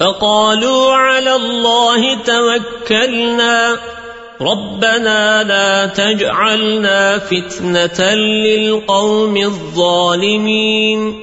فقالوا على الله توكلنا. ربنا لا تجعلنا فتنة للقوم الظالمين.